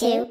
two,